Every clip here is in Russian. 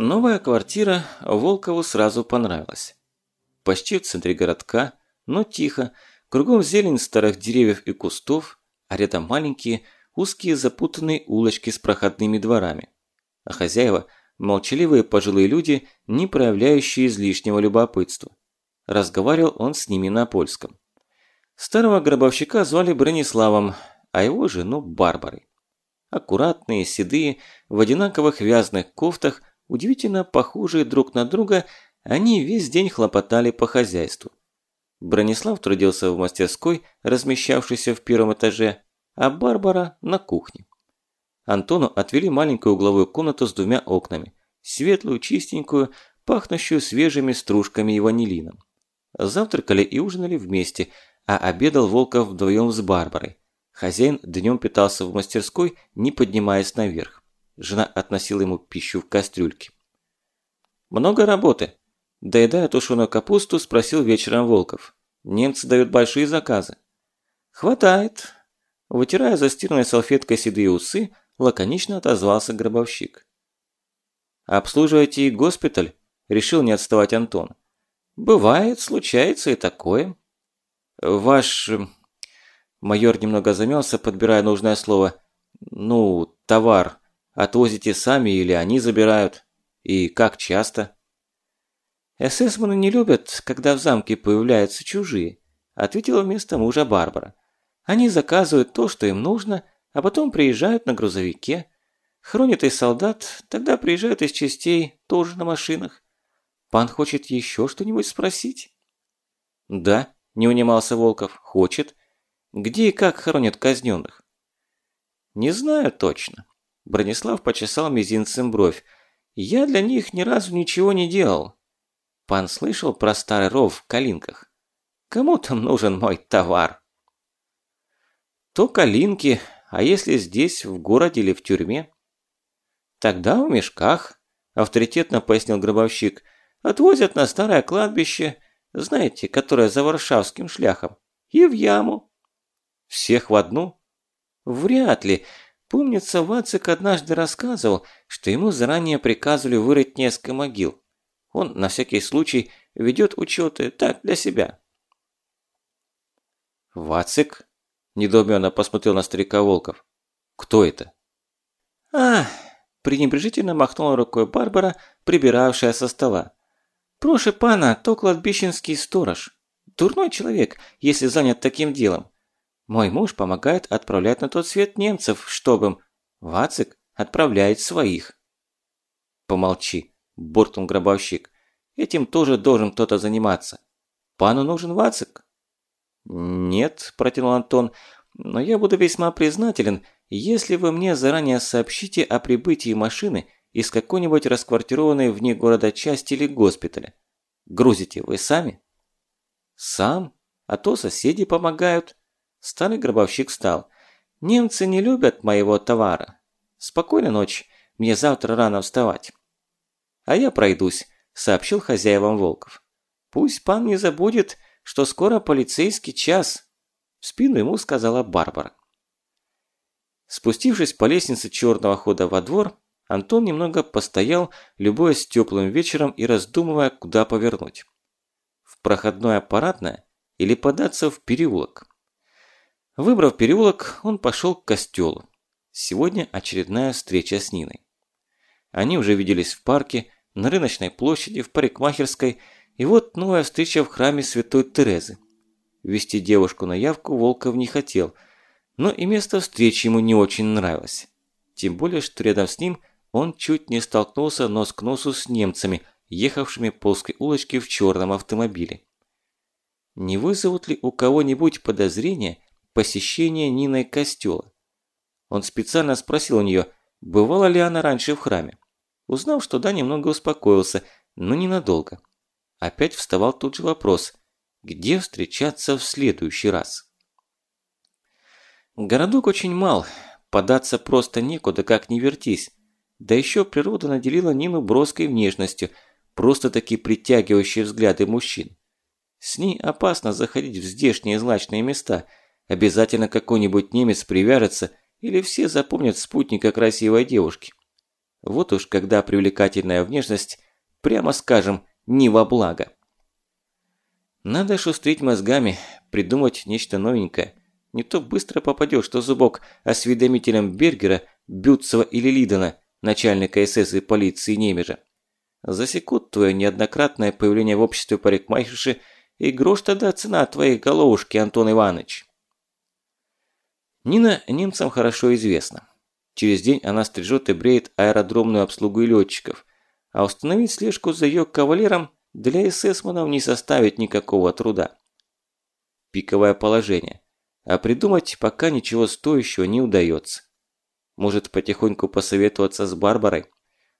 Новая квартира Волкову сразу понравилась. Почти в центре городка, но тихо, кругом зелень старых деревьев и кустов, а рядом маленькие, узкие запутанные улочки с проходными дворами. А хозяева – молчаливые пожилые люди, не проявляющие излишнего любопытства. Разговаривал он с ними на польском. Старого гробовщика звали Брониславом, а его жену Барбарой. Аккуратные, седые, в одинаковых вязаных кофтах – Удивительно похожие друг на друга, они весь день хлопотали по хозяйству. Бронислав трудился в мастерской, размещавшейся в первом этаже, а Барбара – на кухне. Антону отвели маленькую угловую комнату с двумя окнами, светлую, чистенькую, пахнущую свежими стружками и ванилином. Завтракали и ужинали вместе, а обедал Волков вдвоем с Барбарой. Хозяин днем питался в мастерской, не поднимаясь наверх. Жена относила ему пищу в кастрюльке. «Много работы?» Доедая тушеную капусту, спросил вечером Волков. «Немцы дают большие заказы». «Хватает». Вытирая застиранной салфеткой седые усы, лаконично отозвался гробовщик. «Обслуживаете и госпиталь?» – решил не отставать Антон. «Бывает, случается и такое». «Ваш...» Майор немного замялся, подбирая нужное слово. «Ну, товар. Отвозите сами или они забирают? И как часто? Эсэсманы не любят, когда в замке появляются чужие, ответила вместо мужа Барбара. Они заказывают то, что им нужно, а потом приезжают на грузовике. Хронит и солдат, тогда приезжают из частей, тоже на машинах. Пан хочет еще что-нибудь спросить? Да, не унимался Волков, хочет. Где и как хоронят казненных? Не знаю точно. Бронислав почесал мизинцем бровь. «Я для них ни разу ничего не делал». Пан слышал про старый ров в Калинках. «Кому там нужен мой товар?» «То Калинки, а если здесь, в городе или в тюрьме?» «Тогда в мешках», – авторитетно пояснил гробовщик. «Отвозят на старое кладбище, знаете, которое за Варшавским шляхом, и в яму». «Всех в одну?» «Вряд ли. Помнится, Вацик однажды рассказывал, что ему заранее приказывали вырыть несколько могил. Он на всякий случай ведет учеты так для себя. «Вацик?» – недоуменно посмотрел на старика Волков. «Кто это?» «А!» – пренебрежительно махнула рукой Барбара, прибиравшая со стола. «Проше пана, то кладбищенский сторож. Дурной человек, если занят таким делом. Мой муж помогает отправлять на тот свет немцев, чтобы... Вацик отправляет своих. Помолчи, буркнул гробовщик. Этим тоже должен кто-то заниматься. Пану нужен Вацик? Нет, протянул Антон, но я буду весьма признателен, если вы мне заранее сообщите о прибытии машины из какой-нибудь расквартированной вне города части или госпиталя. Грузите вы сами? Сам? А то соседи помогают. Старый гробовщик встал. «Немцы не любят моего товара. Спокойной ночи, мне завтра рано вставать». «А я пройдусь», – сообщил хозяевам Волков. «Пусть пан не забудет, что скоро полицейский час», – в спину ему сказала Барбара. Спустившись по лестнице черного хода во двор, Антон немного постоял, любуясь теплым вечером и раздумывая, куда повернуть. В проходное аппаратное или податься в переулок. Выбрав переулок, он пошел к костелу. Сегодня очередная встреча с Ниной. Они уже виделись в парке, на рыночной площади, в парикмахерской, и вот новая встреча в храме Святой Терезы. Вести девушку на явку Волков не хотел, но и место встречи ему не очень нравилось. Тем более, что рядом с ним он чуть не столкнулся нос к носу с немцами, ехавшими по узкой улочке в черном автомобиле. Не вызовут ли у кого-нибудь подозрения, посещение Ниной костела. Он специально спросил у нее, бывала ли она раньше в храме. Узнав, что да, немного успокоился, но ненадолго. Опять вставал тот же вопрос, где встречаться в следующий раз. Городок очень мал, податься просто некуда, как не вертись. Да еще природа наделила Нину броской внешностью, просто-таки притягивающей взгляды мужчин. С ней опасно заходить в здешние злачные места – Обязательно какой-нибудь немец привяжется, или все запомнят спутника красивой девушки. Вот уж когда привлекательная внешность, прямо скажем, не во благо. Надо шустрить мозгами, придумать нечто новенькое. Не то быстро попадешь, что зубок осведомителем Бергера, Бютцева или Лидона, начальника СС и полиции Немежа. Засекут твое неоднократное появление в обществе парикмахерши и грош тогда цена твоей головушки, Антон Иванович. Нина немцам хорошо известна. Через день она стрижет и бреет аэродромную обслугу и летчиков, а установить слежку за ее кавалером для эсэсманов не составит никакого труда. Пиковое положение. А придумать пока ничего стоящего не удается. Может потихоньку посоветоваться с Барбарой?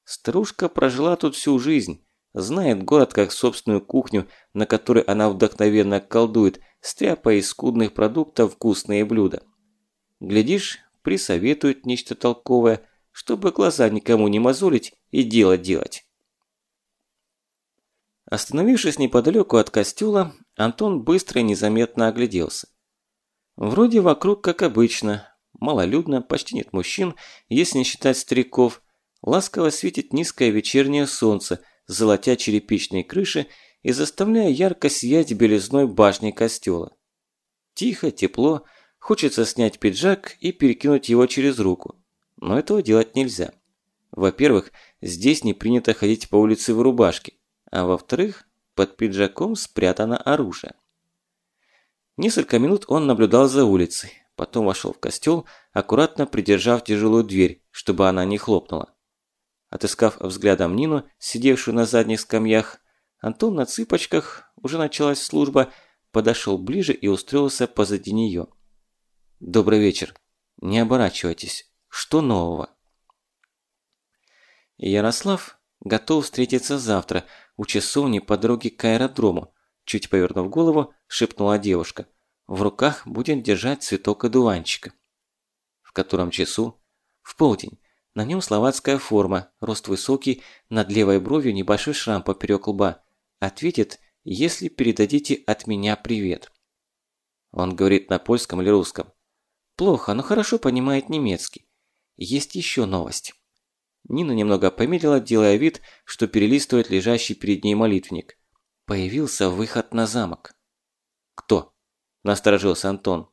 Старушка прожила тут всю жизнь, знает город как собственную кухню, на которой она вдохновенно колдует, стряпая из скудных продуктов вкусные блюда. Глядишь, присоветует нечто толковое, чтобы глаза никому не мозолить и дело делать. Остановившись неподалеку от костюла, Антон быстро и незаметно огляделся. Вроде вокруг как обычно, малолюдно, почти нет мужчин, если не считать стариков. Ласково светит низкое вечернее солнце, золотя черепичные крыши и заставляя ярко сиять белизной башни костела. Тихо, тепло, хочется снять пиджак и перекинуть его через руку. Но этого делать нельзя. Во-первых, здесь не принято ходить по улице в рубашке а во-вторых, под пиджаком спрятано оружие. Несколько минут он наблюдал за улицей, потом вошел в костел, аккуратно придержав тяжелую дверь, чтобы она не хлопнула. Отыскав взглядом Нину, сидевшую на задних скамьях, Антон на цыпочках, уже началась служба, подошел ближе и устроился позади нее. «Добрый вечер. Не оборачивайтесь. Что нового?» Ярослав готов встретиться завтра, у часовни по дороге к аэродрому», чуть повернув голову, шепнула девушка. «В руках будет держать цветок одуванчика». «В котором часу?» «В полдень. На нем словацкая форма, рост высокий, над левой бровью небольшой шрам поперек лба. Ответит, если передадите от меня привет». Он говорит на польском или русском. Плохо, но хорошо понимает немецкий. Есть еще новость. Нина немного помедлила, делая вид, что перелистывает лежащий перед ней молитвенник. Появился выход на замок. «Кто?» – насторожился Антон.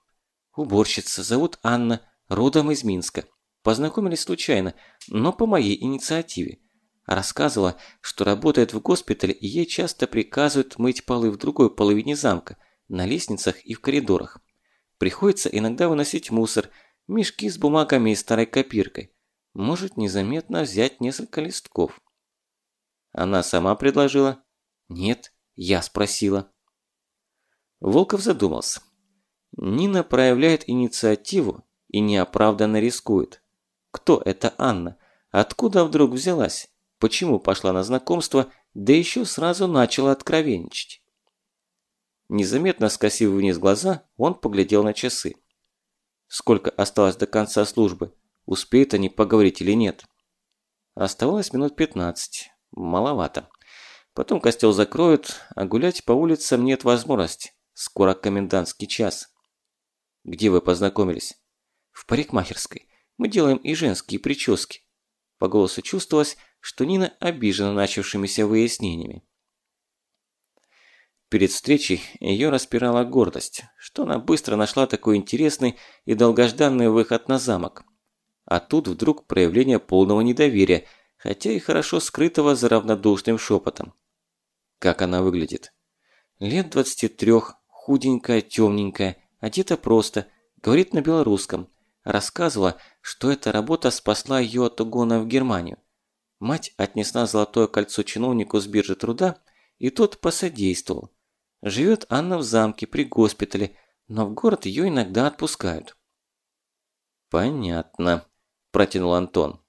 «Уборщица, зовут Анна, родом из Минска. Познакомились случайно, но по моей инициативе. Рассказывала, что работает в госпитале и ей часто приказывают мыть полы в другой половине замка, на лестницах и в коридорах. Приходится иногда выносить мусор, мешки с бумагами и старой копиркой может незаметно взять несколько листков. Она сама предложила? Нет, я спросила. Волков задумался. Нина проявляет инициативу и неоправданно рискует. Кто это Анна? Откуда вдруг взялась? Почему пошла на знакомство, да еще сразу начала откровенничать? Незаметно скосив вниз глаза, он поглядел на часы. Сколько осталось до конца службы? успеют они поговорить или нет. Оставалось минут 15. Маловато. Потом костел закроют, а гулять по улицам нет возможности. Скоро комендантский час. Где вы познакомились? В парикмахерской. Мы делаем и женские прически. По голосу чувствовалось, что Нина обижена начавшимися выяснениями. Перед встречей ее распирала гордость, что она быстро нашла такой интересный и долгожданный выход на замок – а тут вдруг проявление полного недоверия, хотя и хорошо скрытого за равнодушным шепотом. Как она выглядит? Лет 23, худенькая, темненькая, одета просто, говорит на белорусском. Рассказывала, что эта работа спасла ее от угона в Германию. Мать отнесла золотое кольцо чиновнику с биржи труда, и тот посодействовал. Живет Анна в замке при госпитале, но в город ее иногда отпускают. Понятно протянул Антон.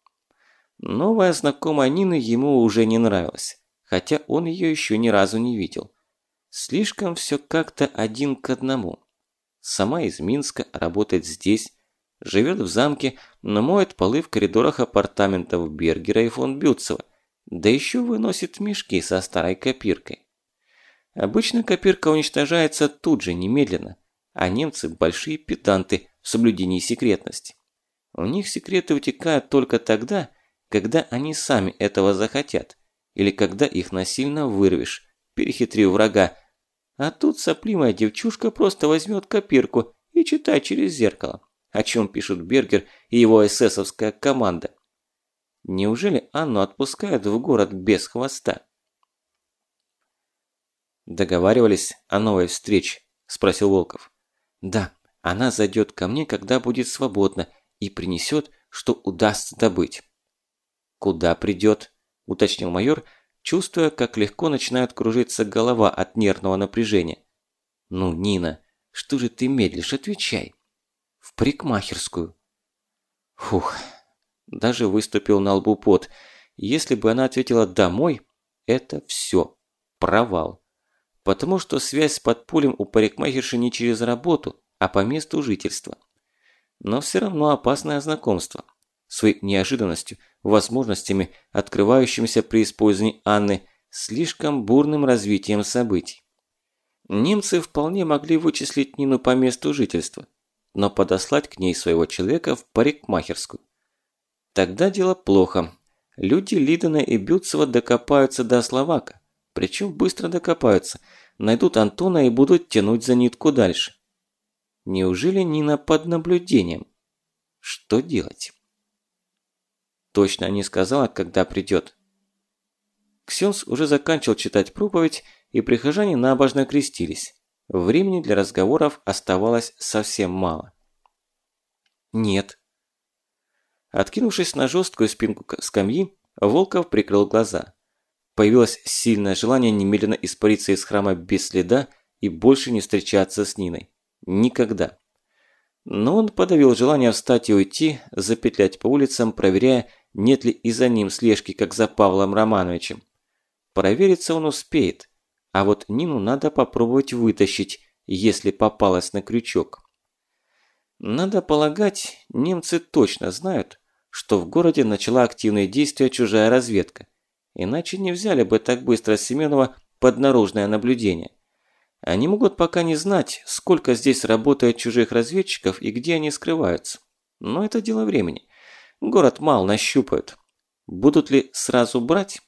Новая знакомая Нины ему уже не нравилась, хотя он ее еще ни разу не видел. Слишком все как-то один к одному. Сама из Минска, работает здесь, живет в замке, но моет полы в коридорах апартаментов Бергера и фон Бютцева, да еще выносит мешки со старой копиркой. Обычно копирка уничтожается тут же, немедленно, а немцы – большие педанты в соблюдении секретности. У них секреты утекают только тогда, когда они сами этого захотят, или когда их насильно вырвешь, перехитрив врага. А тут сопливая девчушка просто возьмет копирку и читает через зеркало, о чем пишут Бергер и его эсэсовская команда. Неужели Анну отпускают в город без хвоста? «Договаривались о новой встрече?» – спросил Волков. «Да, она зайдет ко мне, когда будет свободна, и принесет, что удастся добыть». «Куда придет?» – уточнил майор, чувствуя, как легко начинает кружиться голова от нервного напряжения. «Ну, Нина, что же ты медлишь? Отвечай!» «В парикмахерскую». Фух, даже выступил на лбу пот. Если бы она ответила «домой», это все. Провал. Потому что связь с подпольем у парикмахерши не через работу, а по месту жительства. Но все равно опасное знакомство. Своей неожиданностью, возможностями, открывающимися при использовании Анны, слишком бурным развитием событий. Немцы вполне могли вычислить Нину по месту жительства, но подослать к ней своего человека в парикмахерскую. Тогда дело плохо. Люди Лидена и Бютцева докопаются до Словака. Причем быстро докопаются. Найдут Антона и будут тянуть за нитку дальше. Неужели Нина под наблюдением? Что делать? Точно не сказала, когда придет. Ксенс уже заканчивал читать проповедь, и прихожане набожно крестились. Времени для разговоров оставалось совсем мало. «Нет», Откинувшись на жесткую спинку скамьи, Волков прикрыл глаза. Появилось сильное желание немедленно испариться из храма без следа и больше не встречаться с Ниной. Никогда. Но он подавил желание встать и уйти, запетлять по улицам, проверяя, нет ли и за ним слежки, как за Павлом Романовичем. Провериться он успеет, а вот Нину надо попробовать вытащить, если попалась на крючок. Надо полагать, немцы точно знают, что в городе начала активные действия чужая разведка. Иначе не взяли бы так быстро Семенова под наружное наблюдение. Они могут пока не знать, сколько здесь работает чужих разведчиков и где они скрываются. Но это дело времени. Город мал нащупают. Будут ли сразу брать?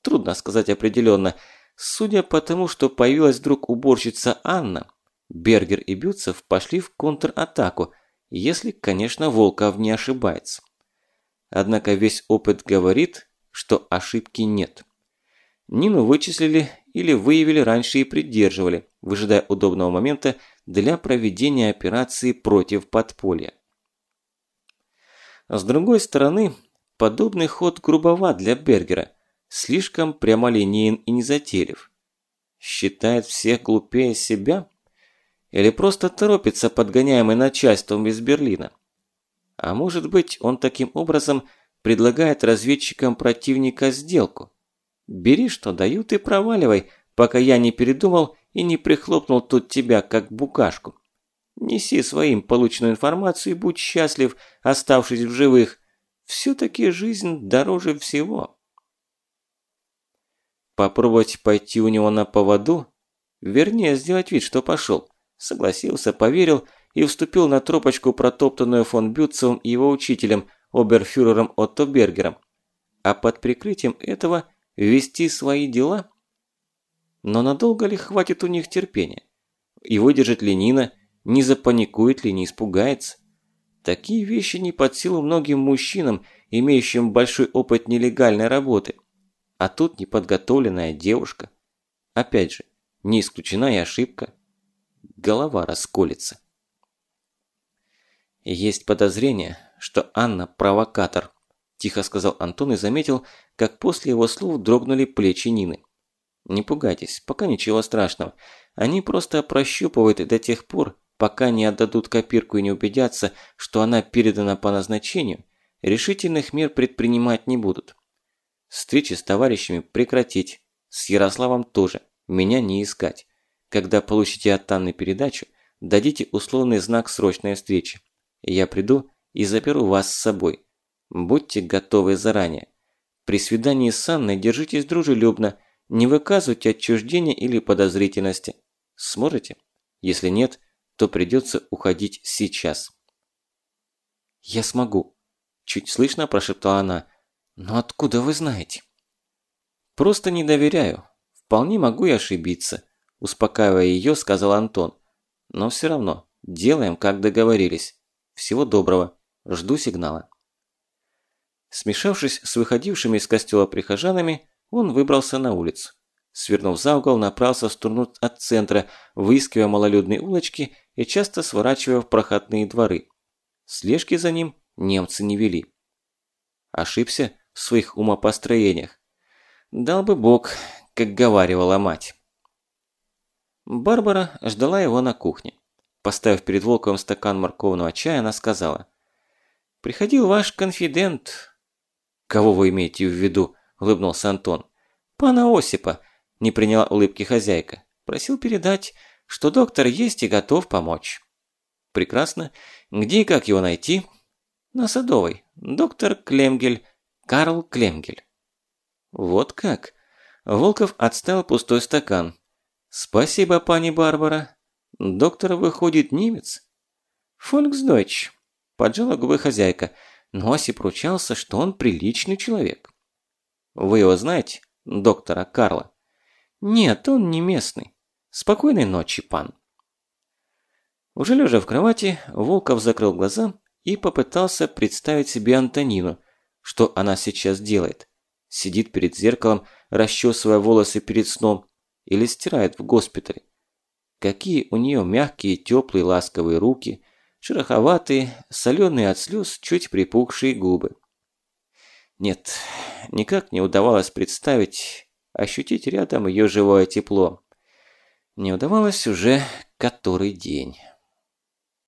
Трудно сказать определенно. Судя по тому, что появилась вдруг уборщица Анна, Бергер и Бютцев пошли в контратаку, если, конечно, Волков не ошибается. Однако весь опыт говорит, что ошибки нет. Нину вычислили или выявили раньше и придерживали, выжидая удобного момента для проведения операции против подполья. С другой стороны, подобный ход грубоват для Бергера, слишком прямолинеен и незатейлив. Считает всех глупее себя? Или просто торопится подгоняемый начальством из Берлина? А может быть, он таким образом предлагает разведчикам противника сделку. Бери, что дают, и проваливай, пока я не передумал и не прихлопнул тут тебя, как букашку. Неси своим полученную информацию и будь счастлив, оставшись в живых. Все-таки жизнь дороже всего. Попробовать пойти у него на поводу? Вернее, сделать вид, что пошел. Согласился, поверил – и вступил на тропочку, протоптанную фон Бютцевым и его учителем, оберфюрером Отто Бергером. А под прикрытием этого вести свои дела? Но надолго ли хватит у них терпения? И выдержит ли Нина, не запаникует ли, не испугается? Такие вещи не под силу многим мужчинам, имеющим большой опыт нелегальной работы. А тут неподготовленная девушка. Опять же, не исключена и ошибка. Голова расколется. «Есть подозрение, что Анна – провокатор», – тихо сказал Антон и заметил, как после его слов дрогнули плечи Нины. «Не пугайтесь, пока ничего страшного. Они просто прощупывают до тех пор, пока не отдадут копирку и не убедятся, что она передана по назначению, решительных мер предпринимать не будут. Встречи с товарищами прекратить, с Ярославом тоже, меня не искать. Когда получите от Анны передачу, дадите условный знак срочной встречи. Я приду и заберу вас с собой. Будьте готовы заранее. При свидании с Анной держитесь дружелюбно, не выказывайте отчуждения или подозрительности. Сможете? Если нет, то придется уходить сейчас. «Я смогу», – чуть слышно прошептала она. «Но откуда вы знаете?» «Просто не доверяю. Вполне могу и ошибиться», – успокаивая ее, сказал Антон. «Но все равно, делаем, как договорились. Всего доброго. Жду сигнала». Смешавшись с выходившими из костела прихожанами, он выбрался на улицу. Свернув за угол, направился в сторону от центра, выискивая малолюдные улочки и часто сворачивая в проходные дворы. Слежки за ним немцы не вели. Ошибся в своих умопостроениях. Дал бы бог, как говаривала мать. Барбара ждала его на кухне. Поставив перед Волковым стакан морковного чая, она сказала. «Приходил ваш конфидент». «Кого вы имеете в виду?» – улыбнулся Антон. «Пана Осипа», – не приняла улыбки хозяйка. «Просил передать, что доктор есть и готов помочь». «Прекрасно. Где и как его найти?» «На Садовой. Доктор Клемгель. Карл Клемгель». «Вот как?» Волков отставил пустой стакан. «Спасибо, пани Барбара. Доктор выходит немец?» «Фольксдойч», – поджала губы хозяйка, но Осип ручался, что он приличный человек. «Вы его знаете, доктора Карла?» «Нет, он не местный. Спокойной ночи, пан». Уже лежа в кровати, Волков закрыл глаза и попытался представить себе Антонину, что она сейчас делает. Сидит перед зеркалом, расчесывая волосы перед сном, или стирает в госпитале. Какие у нее мягкие, теплые, ласковые руки, шероховатые, соленые от слез, чуть припухшие губы. Нет, никак не удавалось представить, ощутить рядом ее живое тепло. Не удавалось уже который день.